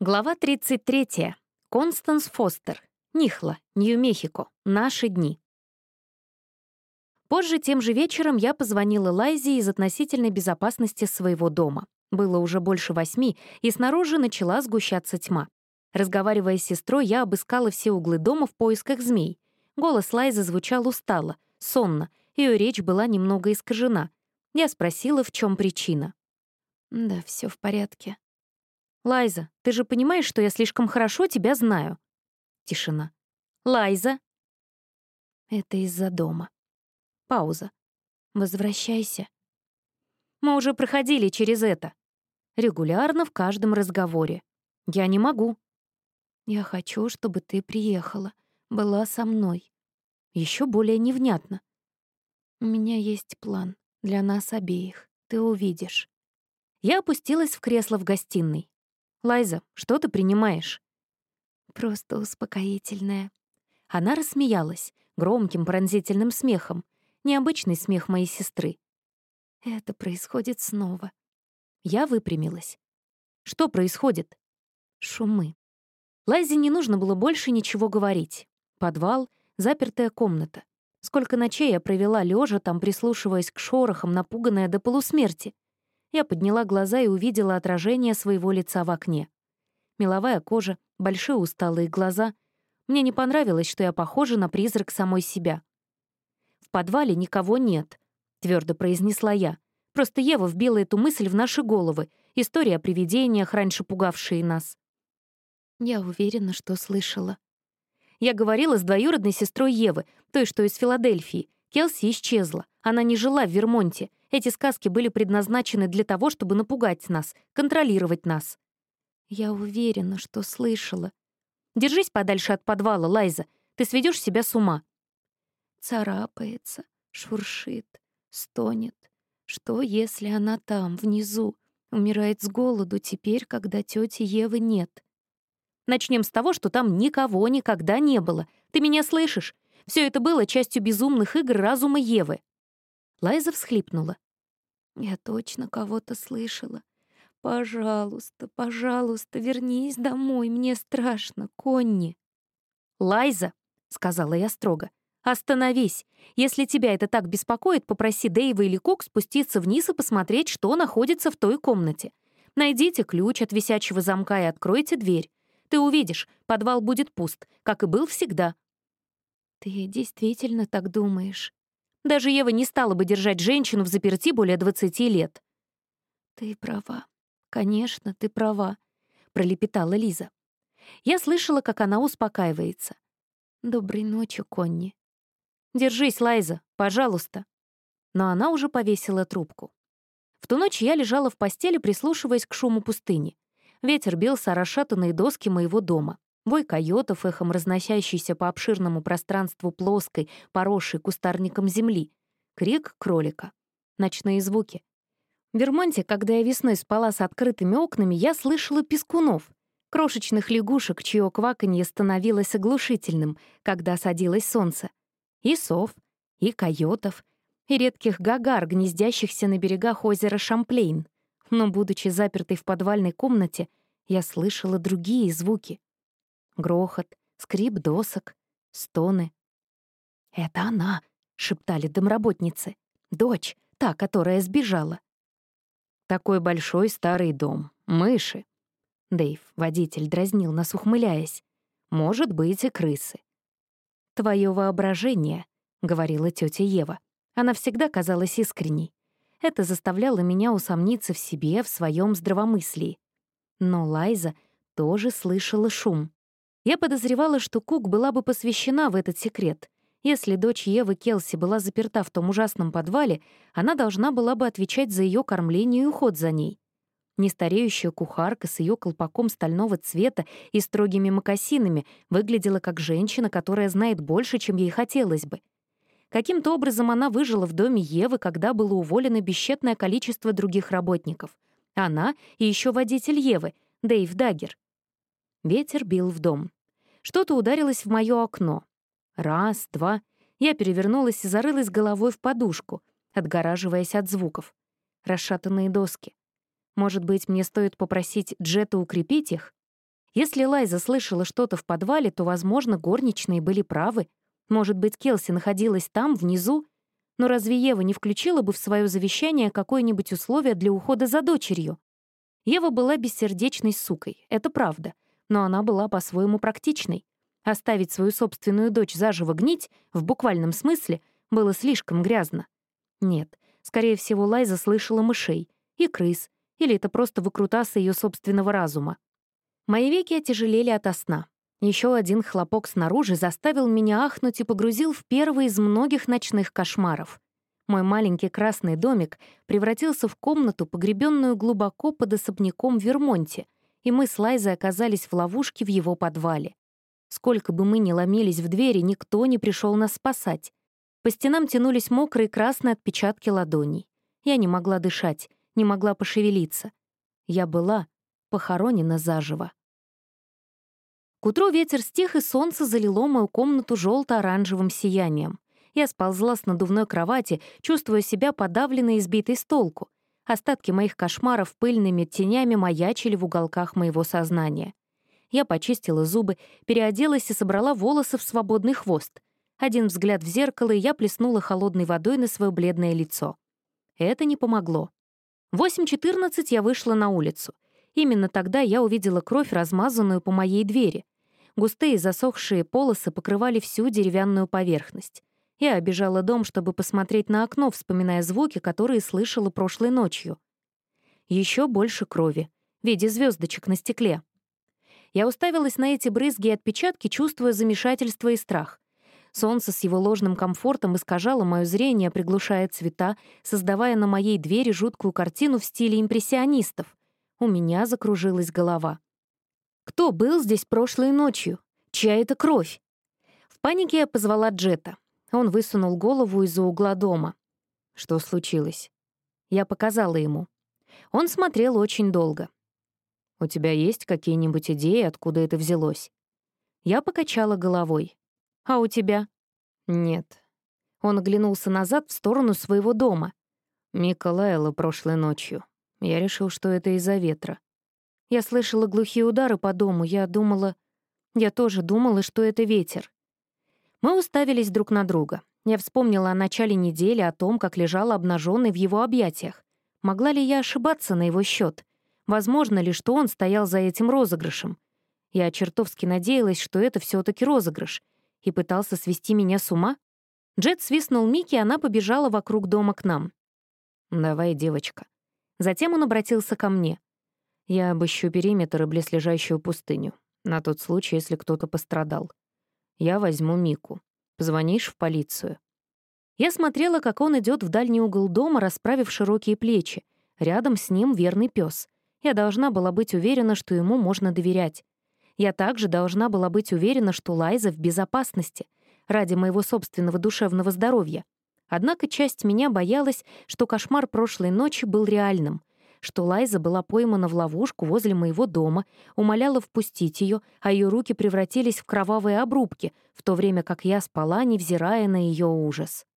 Глава 33. Констанс Фостер. Нихла, Нью-Мехико. Наши дни. Позже, тем же вечером, я позвонила Лайзе из относительной безопасности своего дома. Было уже больше восьми, и снаружи начала сгущаться тьма. Разговаривая с сестрой, я обыскала все углы дома в поисках змей. Голос Лайзы звучал устало, сонно, ее речь была немного искажена. Я спросила, в чем причина. «Да, все в порядке», «Лайза, ты же понимаешь, что я слишком хорошо тебя знаю?» Тишина. «Лайза!» «Это из-за дома». Пауза. «Возвращайся». «Мы уже проходили через это. Регулярно в каждом разговоре. Я не могу». «Я хочу, чтобы ты приехала, была со мной». Еще более невнятно. «У меня есть план для нас обеих, ты увидишь». Я опустилась в кресло в гостиной. «Лайза, что ты принимаешь?» «Просто успокоительное». Она рассмеялась, громким пронзительным смехом, необычный смех моей сестры. «Это происходит снова». Я выпрямилась. «Что происходит?» «Шумы». Лайзе не нужно было больше ничего говорить. Подвал, запертая комната. Сколько ночей я провела лежа там, прислушиваясь к шорохам, напуганная до полусмерти. Я подняла глаза и увидела отражение своего лица в окне. Меловая кожа, большие усталые глаза. Мне не понравилось, что я похожа на призрак самой себя. «В подвале никого нет», — твердо произнесла я. «Просто Ева вбила эту мысль в наши головы. История о привидениях, раньше пугавшие нас». Я уверена, что слышала. Я говорила с двоюродной сестрой Евы, той, что из Филадельфии. Келси исчезла. Она не жила в Вермонте. Эти сказки были предназначены для того, чтобы напугать нас, контролировать нас. Я уверена, что слышала. Держись подальше от подвала, Лайза. Ты сведешь себя с ума. Царапается, шуршит, стонет. Что, если она там, внизу, умирает с голоду теперь, когда тети Евы нет? Начнем с того, что там никого никогда не было. Ты меня слышишь? Все это было частью безумных игр разума Евы. Лайза всхлипнула. «Я точно кого-то слышала. Пожалуйста, пожалуйста, вернись домой, мне страшно, Конни». «Лайза», — сказала я строго, — «остановись. Если тебя это так беспокоит, попроси Дэйва или Кок спуститься вниз и посмотреть, что находится в той комнате. Найдите ключ от висячего замка и откройте дверь. Ты увидишь, подвал будет пуст, как и был всегда». «Ты действительно так думаешь?» Даже Ева не стала бы держать женщину в заперти более 20 лет. «Ты права. Конечно, ты права», — пролепетала Лиза. Я слышала, как она успокаивается. «Доброй ночи, Конни». «Держись, Лайза, пожалуйста». Но она уже повесила трубку. В ту ночь я лежала в постели, прислушиваясь к шуму пустыни. Ветер бился о расшатанные доски моего дома. Вой койотов, эхом разносящийся по обширному пространству плоской, поросшей кустарником земли. Крик кролика. Ночные звуки. В Вермонте, когда я весной спала с открытыми окнами, я слышала пескунов, крошечных лягушек, чье кваканье становилось оглушительным, когда садилось солнце. И сов, и койотов, и редких гагар, гнездящихся на берегах озера Шамплейн. Но, будучи запертой в подвальной комнате, я слышала другие звуки — Грохот, скрип досок, стоны. «Это она!» — шептали домработницы. «Дочь, та, которая сбежала». «Такой большой старый дом. Мыши». Дэйв, водитель, дразнил нас, ухмыляясь. «Может быть, и крысы». «Твое воображение», — говорила тетя Ева. Она всегда казалась искренней. Это заставляло меня усомниться в себе, в своем здравомыслии. Но Лайза тоже слышала шум. Я подозревала, что Кук была бы посвящена в этот секрет. Если дочь Евы Келси была заперта в том ужасном подвале, она должна была бы отвечать за ее кормление и уход за ней. Нестареющая кухарка с ее колпаком стального цвета и строгими мокасинами выглядела как женщина, которая знает больше, чем ей хотелось бы. Каким-то образом она выжила в доме Евы, когда было уволено бесчетное количество других работников. Она и еще водитель Евы, Дэйв Даггер. Ветер бил в дом. Что-то ударилось в мое окно. Раз, два. Я перевернулась и зарылась головой в подушку, отгораживаясь от звуков. Расшатанные доски. Может быть, мне стоит попросить Джета укрепить их? Если Лайза слышала что-то в подвале, то, возможно, горничные были правы. Может быть, Келси находилась там, внизу? Но разве Ева не включила бы в свое завещание какое-нибудь условие для ухода за дочерью? Ева была бессердечной сукой, это правда, но она была по-своему практичной. Оставить свою собственную дочь заживо гнить, в буквальном смысле, было слишком грязно. Нет, скорее всего, Лайза слышала мышей и крыс, или это просто выкрутасы ее собственного разума. Мои веки отяжелели ото сна. Еще один хлопок снаружи заставил меня ахнуть и погрузил в первый из многих ночных кошмаров. Мой маленький красный домик превратился в комнату, погребенную глубоко под особняком в Вермонте, и мы с Лайзой оказались в ловушке в его подвале. Сколько бы мы ни ломились в двери, никто не пришел нас спасать. По стенам тянулись мокрые красные отпечатки ладоней. Я не могла дышать, не могла пошевелиться. Я была похоронена заживо. К утру ветер стих, и солнце залило мою комнату желто оранжевым сиянием. Я сползла с надувной кровати, чувствуя себя подавленной и сбитой с толку. Остатки моих кошмаров пыльными тенями маячили в уголках моего сознания. Я почистила зубы, переоделась и собрала волосы в свободный хвост. Один взгляд в зеркало, и я плеснула холодной водой на свое бледное лицо. Это не помогло. В 8.14 я вышла на улицу. Именно тогда я увидела кровь, размазанную по моей двери. Густые засохшие полосы покрывали всю деревянную поверхность. Я обежала дом, чтобы посмотреть на окно, вспоминая звуки, которые слышала прошлой ночью. Еще больше крови, в виде звездочек на стекле. Я уставилась на эти брызги и отпечатки, чувствуя замешательство и страх. Солнце с его ложным комфортом искажало мое зрение, приглушая цвета, создавая на моей двери жуткую картину в стиле импрессионистов. У меня закружилась голова. Кто был здесь прошлой ночью? Чья это кровь? В панике я позвала Джета. Он высунул голову из-за угла дома. Что случилось? Я показала ему. Он смотрел очень долго. «У тебя есть какие-нибудь идеи, откуда это взялось?» Я покачала головой. «А у тебя?» «Нет». Он оглянулся назад в сторону своего дома. Мика лаяла прошлой ночью. Я решил, что это из-за ветра. Я слышала глухие удары по дому, я думала... Я тоже думала, что это ветер. Мы уставились друг на друга. Я вспомнила о начале недели, о том, как лежала обнаженной в его объятиях. Могла ли я ошибаться на его счет? Возможно ли, что он стоял за этим розыгрышем? Я чертовски надеялась, что это все таки розыгрыш, и пытался свести меня с ума. Джет свистнул Микки, и она побежала вокруг дома к нам. «Давай, девочка». Затем он обратился ко мне. Я обыщу периметр и близлежащую пустыню, на тот случай, если кто-то пострадал. Я возьму Мику. Позвонишь в полицию. Я смотрела, как он идет в дальний угол дома, расправив широкие плечи. Рядом с ним верный пес. Я должна была быть уверена, что ему можно доверять. Я также должна была быть уверена, что Лайза в безопасности, ради моего собственного душевного здоровья. Однако часть меня боялась, что кошмар прошлой ночи был реальным, что Лайза была поймана в ловушку возле моего дома, умоляла впустить ее, а ее руки превратились в кровавые обрубки, в то время как я спала, невзирая на ее ужас.